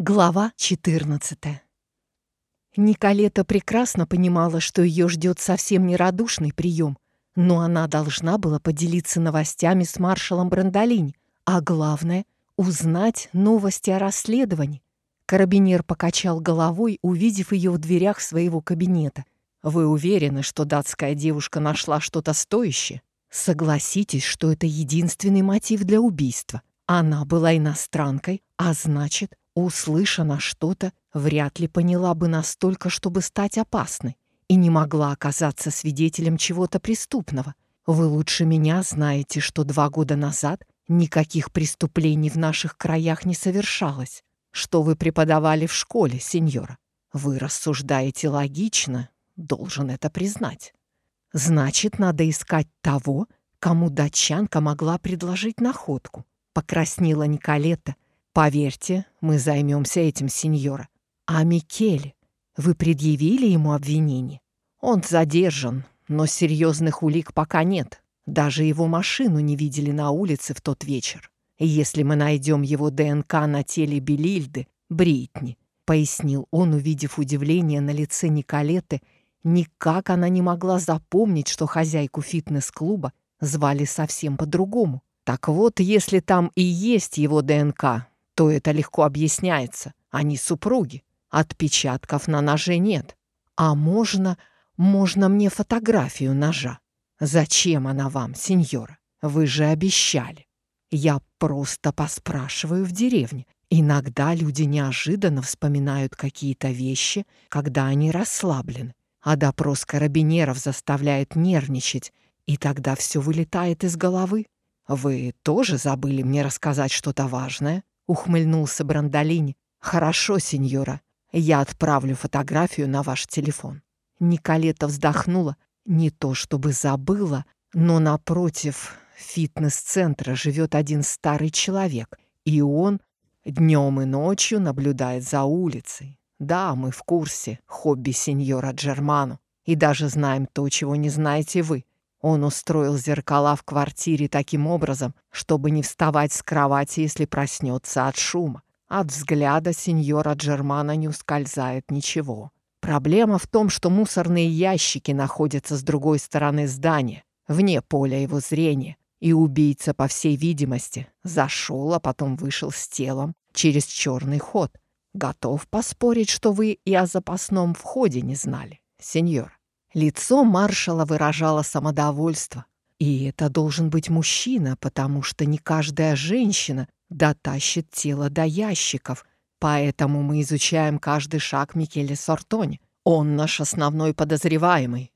Глава 14 Николета прекрасно понимала, что ее ждет совсем не радушный прием, но она должна была поделиться новостями с маршалом Брандолини, а главное — узнать новости о расследовании. Карабинер покачал головой, увидев ее в дверях своего кабинета. «Вы уверены, что датская девушка нашла что-то стоящее? Согласитесь, что это единственный мотив для убийства. Она была иностранкой, а значит, услышана что-то, вряд ли поняла бы настолько, чтобы стать опасной, и не могла оказаться свидетелем чего-то преступного. Вы лучше меня знаете, что два года назад никаких преступлений в наших краях не совершалось. Что вы преподавали в школе, сеньора? Вы рассуждаете логично, должен это признать. Значит, надо искать того, кому датчанка могла предложить находку. Покраснела Николета. Поверьте, мы займемся этим, сеньора. А Микеле? Вы предъявили ему обвинение? Он задержан, но серьезных улик пока нет. Даже его машину не видели на улице в тот вечер. Если мы найдем его ДНК на теле Белильды, Бритни, пояснил он, увидев удивление на лице Николеты, никак она не могла запомнить, что хозяйку фитнес-клуба звали совсем по-другому. Так вот, если там и есть его ДНК, то это легко объясняется. Они супруги. Отпечатков на ноже нет. А можно... можно мне фотографию ножа? Зачем она вам, сеньора? Вы же обещали. Я просто поспрашиваю в деревне. Иногда люди неожиданно вспоминают какие-то вещи, когда они расслаблены. А допрос карабинеров заставляет нервничать, и тогда все вылетает из головы. «Вы тоже забыли мне рассказать что-то важное?» — ухмыльнулся Брандолини. «Хорошо, сеньора. Я отправлю фотографию на ваш телефон». Николета вздохнула. Не то чтобы забыла, но напротив фитнес-центра живет один старый человек, и он днем и ночью наблюдает за улицей. Да, мы в курсе хобби сеньора Джерману и даже знаем то, чего не знаете вы. Он устроил зеркала в квартире таким образом, чтобы не вставать с кровати, если проснется от шума. От взгляда сеньора Джермана не ускользает ничего. Проблема в том, что мусорные ящики находятся с другой стороны здания, вне поля его зрения, и убийца, по всей видимости, зашел, а потом вышел с телом через черный ход. Готов поспорить, что вы и о запасном входе не знали, сеньор. Лицо маршала выражало самодовольство. И это должен быть мужчина, потому что не каждая женщина дотащит тело до ящиков. Поэтому мы изучаем каждый шаг Микеле Сортони. Он наш основной подозреваемый.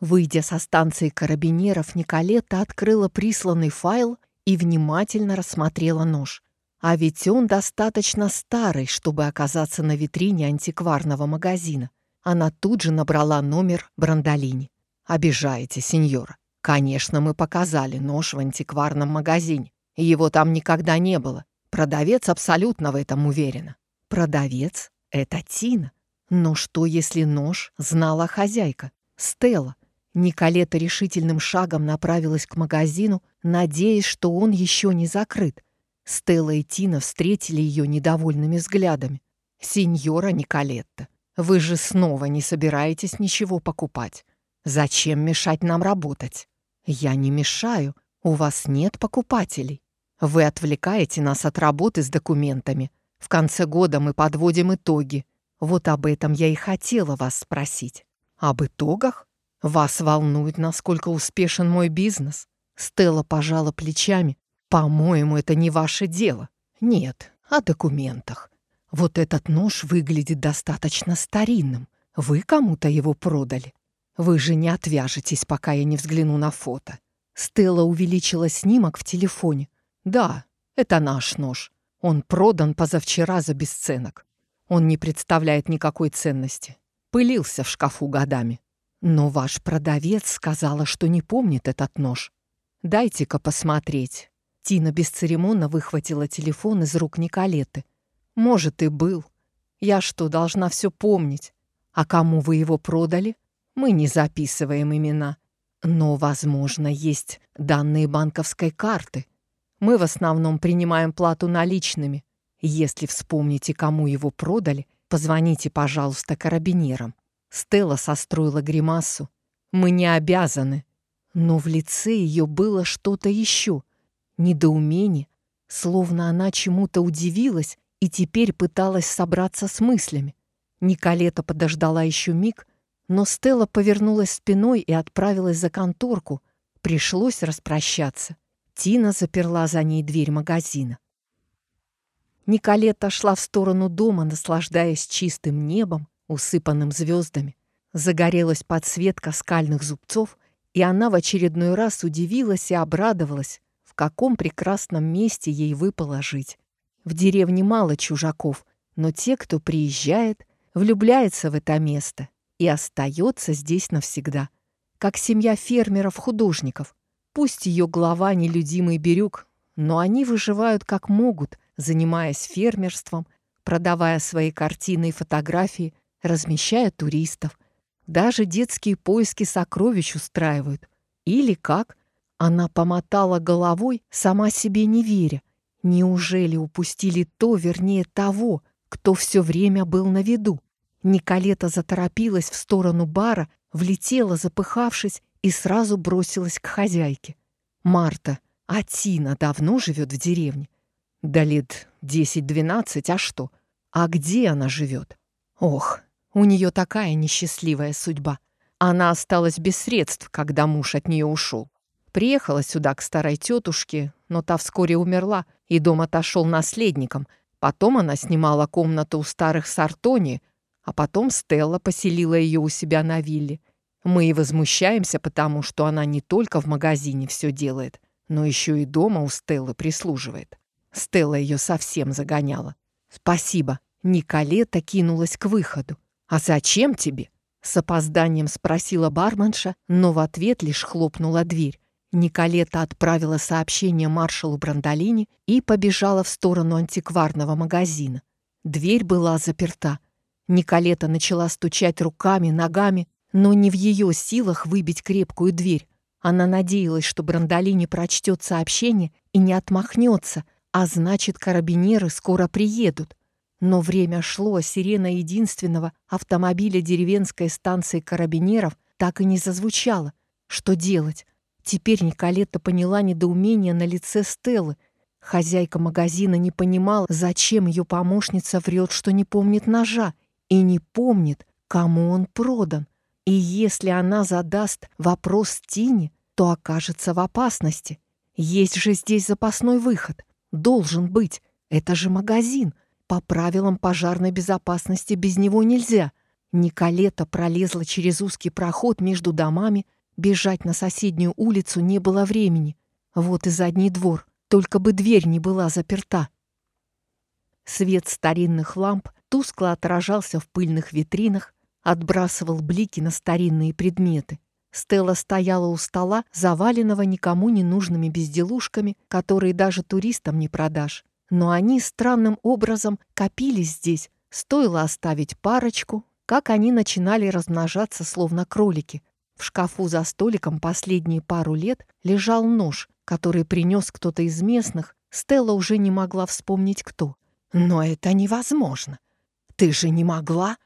Выйдя со станции карабинеров, Николета открыла присланный файл и внимательно рассмотрела нож. А ведь он достаточно старый, чтобы оказаться на витрине антикварного магазина. Она тут же набрала номер Брандолини. «Обижаете, сеньор. Конечно, мы показали нож в антикварном магазине. Его там никогда не было. Продавец абсолютно в этом уверена». «Продавец? Это Тина. Но что, если нож знала хозяйка? Стелла?» Николета решительным шагом направилась к магазину, надеясь, что он еще не закрыт. Стелла и Тина встретили ее недовольными взглядами. «Сеньора Николетта, вы же снова не собираетесь ничего покупать. Зачем мешать нам работать? Я не мешаю, у вас нет покупателей. Вы отвлекаете нас от работы с документами. В конце года мы подводим итоги. Вот об этом я и хотела вас спросить. Об итогах? Вас волнует, насколько успешен мой бизнес? Стелла пожала плечами. По-моему, это не ваше дело. Нет, о документах. Вот этот нож выглядит достаточно старинным. Вы кому-то его продали. Вы же не отвяжетесь, пока я не взгляну на фото. Стелла увеличила снимок в телефоне. Да, это наш нож. Он продан позавчера за бесценок. Он не представляет никакой ценности. Пылился в шкафу годами. Но ваш продавец сказала, что не помнит этот нож. Дайте-ка посмотреть. Тина бесцеремонно выхватила телефон из рук Николеты. Может, и был. Я что, должна все помнить? А кому вы его продали? Мы не записываем имена. Но, возможно, есть данные банковской карты. Мы в основном принимаем плату наличными. Если вспомните, кому его продали, позвоните, пожалуйста, карабинерам. Стелла состроила гримасу. Мы не обязаны. Но в лице ее было что-то еще. Недоумение, словно она чему-то удивилась и теперь пыталась собраться с мыслями. Николета подождала еще миг, но Стелла повернулась спиной и отправилась за конторку. Пришлось распрощаться. Тина заперла за ней дверь магазина. Николета шла в сторону дома, наслаждаясь чистым небом, усыпанным звездами. Загорелась подсветка скальных зубцов, и она в очередной раз удивилась и обрадовалась, в каком прекрасном месте ей выпало жить. В деревне мало чужаков, но те, кто приезжает, влюбляется в это место и остается здесь навсегда, как семья фермеров-художников. Пусть ее глава нелюдимый Бирюк, но они выживают как могут, занимаясь фермерством, продавая свои картины и фотографии, размещая туристов. Даже детские поиски сокровищ устраивают. Или как? Она помотала головой, сама себе не веря. Неужели упустили то, вернее того, кто все время был на виду? Николета заторопилась в сторону бара, влетела, запыхавшись, и сразу бросилась к хозяйке. «Марта, а Тина давно живет в деревне?» «Да лет десять-двенадцать, а что? А где она живет?» «Ох, у нее такая несчастливая судьба. Она осталась без средств, когда муж от нее ушел. Приехала сюда к старой тетушке, но та вскоре умерла, и дом отошел наследникам. Потом она снимала комнату у старых Сартони, а потом Стелла поселила ее у себя на вилле. Мы и возмущаемся, потому что она не только в магазине все делает, но еще и дома у Стеллы прислуживает. Стелла ее совсем загоняла. «Спасибо». Николета кинулась к выходу. «А зачем тебе?» С опозданием спросила барменша, но в ответ лишь хлопнула дверь. Николета отправила сообщение маршалу Брандолини и побежала в сторону антикварного магазина. Дверь была заперта. Николета начала стучать руками, ногами, но не в ее силах выбить крепкую дверь. Она надеялась, что Брандолини прочтет сообщение и не отмахнется, а значит, карабинеры скоро приедут. Но время шло, сирена единственного автомобиля деревенской станции карабинеров так и не зазвучала. Что делать? Теперь Николетта поняла недоумение на лице Стеллы. Хозяйка магазина не понимала, зачем ее помощница врет, что не помнит ножа, и не помнит, кому он продан. И если она задаст вопрос Тине, то окажется в опасности. Есть же здесь запасной выход. Должен быть. Это же магазин. По правилам пожарной безопасности без него нельзя. Николета пролезла через узкий проход между домами. Бежать на соседнюю улицу не было времени. Вот и задний двор. Только бы дверь не была заперта. Свет старинных ламп тускло отражался в пыльных витринах, отбрасывал блики на старинные предметы. Стелла стояла у стола, заваленного никому не нужными безделушками, которые даже туристам не продашь. Но они странным образом копились здесь. Стоило оставить парочку, как они начинали размножаться, словно кролики. В шкафу за столиком последние пару лет лежал нож, который принес кто-то из местных. Стелла уже не могла вспомнить, кто. «Но это невозможно. Ты же не могла...»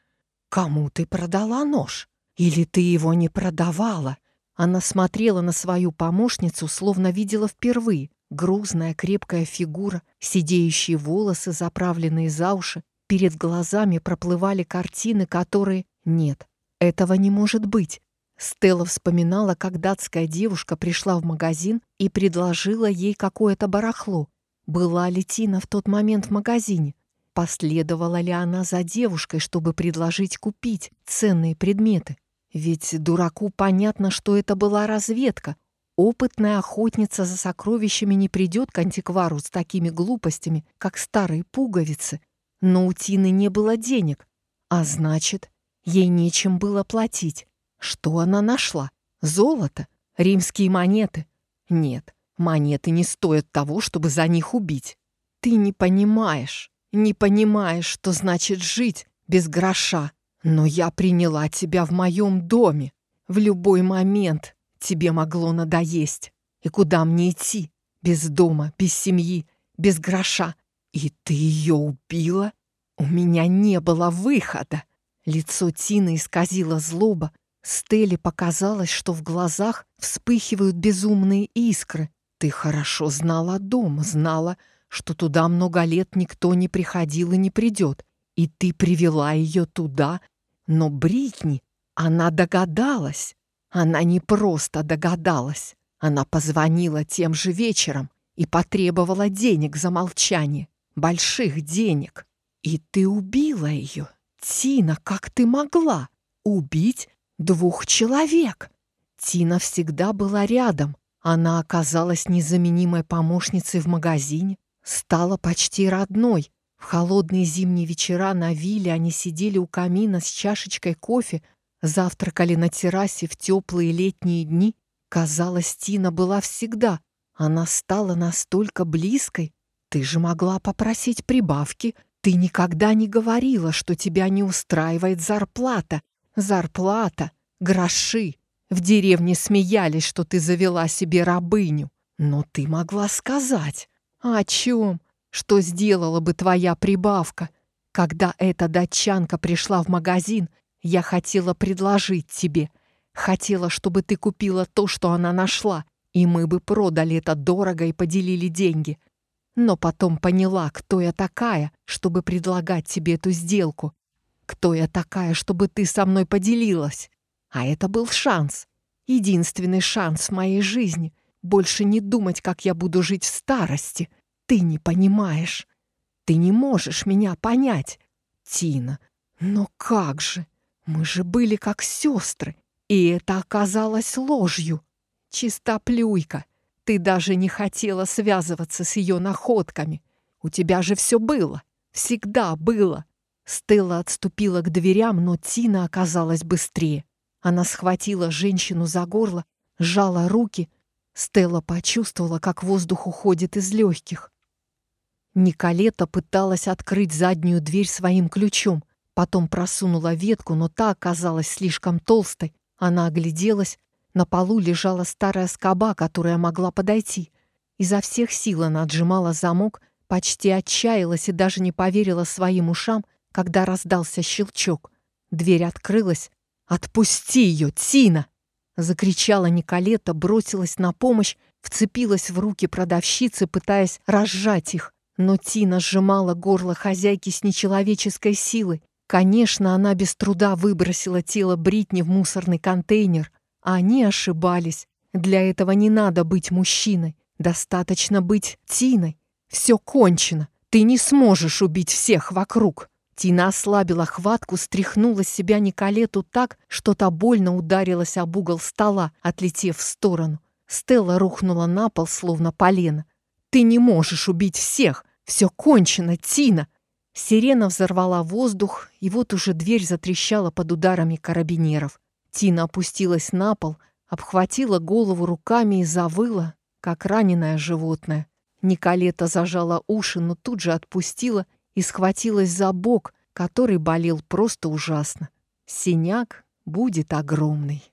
«Кому ты продала нож? Или ты его не продавала?» Она смотрела на свою помощницу, словно видела впервые. Грузная, крепкая фигура, сидеющие волосы, заправленные за уши. Перед глазами проплывали картины, которые... Нет, этого не может быть. Стелла вспоминала, как датская девушка пришла в магазин и предложила ей какое-то барахло. Была ли Тина в тот момент в магазине? Последовала ли она за девушкой, чтобы предложить купить ценные предметы? Ведь дураку понятно, что это была разведка. Опытная охотница за сокровищами не придет к антиквару с такими глупостями, как старые пуговицы. Но у Тины не было денег, а значит, ей нечем было платить. Что она нашла? Золото? Римские монеты? Нет, монеты не стоят того, чтобы за них убить. Ты не понимаешь. Не понимаешь, что значит жить без гроша. Но я приняла тебя в моем доме. В любой момент тебе могло надоесть. И куда мне идти? Без дома, без семьи, без гроша. «И ты ее убила? У меня не было выхода!» Лицо Тины исказило злоба. Стелле показалось, что в глазах вспыхивают безумные искры. «Ты хорошо знала дом, знала, что туда много лет никто не приходил и не придет. И ты привела ее туда. Но Бритни, она догадалась. Она не просто догадалась. Она позвонила тем же вечером и потребовала денег за молчание. Больших денег. И ты убила ее. Тина, как ты могла? Убить двух человек? Тина всегда была рядом. Она оказалась незаменимой помощницей в магазине, стала почти родной. В холодные зимние вечера на вилле они сидели у камина с чашечкой кофе, завтракали на террасе в теплые летние дни. Казалось, Тина была всегда. Она стала настолько близкой. Ты же могла попросить прибавки. Ты никогда не говорила, что тебя не устраивает зарплата. Зарплата, гроши. В деревне смеялись, что ты завела себе рабыню. Но ты могла сказать. О чем? Что сделала бы твоя прибавка? Когда эта датчанка пришла в магазин, я хотела предложить тебе. Хотела, чтобы ты купила то, что она нашла, и мы бы продали это дорого и поделили деньги. Но потом поняла, кто я такая, чтобы предлагать тебе эту сделку. Кто я такая, чтобы ты со мной поделилась. А это был шанс. Единственный шанс в моей жизни. Больше не думать, как я буду жить в старости. Ты не понимаешь. Ты не можешь меня понять. Тина, но как же? Мы же были как сестры. И это оказалось ложью. Чистоплюйка. Ты даже не хотела связываться с ее находками. У тебя же все было. Всегда было. Стелла отступила к дверям, но Тина оказалась быстрее. Она схватила женщину за горло, сжала руки. Стелла почувствовала, как воздух уходит из легких. Николета пыталась открыть заднюю дверь своим ключом. Потом просунула ветку, но та оказалась слишком толстой. Она огляделась. На полу лежала старая скоба, которая могла подойти. Изо всех сил она отжимала замок, почти отчаялась и даже не поверила своим ушам, когда раздался щелчок. Дверь открылась, «Отпусти ее, Тина!» Закричала Николета, бросилась на помощь, вцепилась в руки продавщицы, пытаясь разжать их. Но Тина сжимала горло хозяйки с нечеловеческой силой. Конечно, она без труда выбросила тело Бритни в мусорный контейнер. А они ошибались. Для этого не надо быть мужчиной. Достаточно быть Тиной. Все кончено. Ты не сможешь убить всех вокруг. Тина ослабила хватку, стряхнула с себя Николету так, что та больно ударилась об угол стола, отлетев в сторону. Стелла рухнула на пол, словно полено. «Ты не можешь убить всех! Все кончено, Тина!» Сирена взорвала воздух, и вот уже дверь затрещала под ударами карабинеров. Тина опустилась на пол, обхватила голову руками и завыла, как раненое животное. Николета зажала уши, но тут же отпустила и схватилась за бок, который болел просто ужасно. Синяк будет огромный.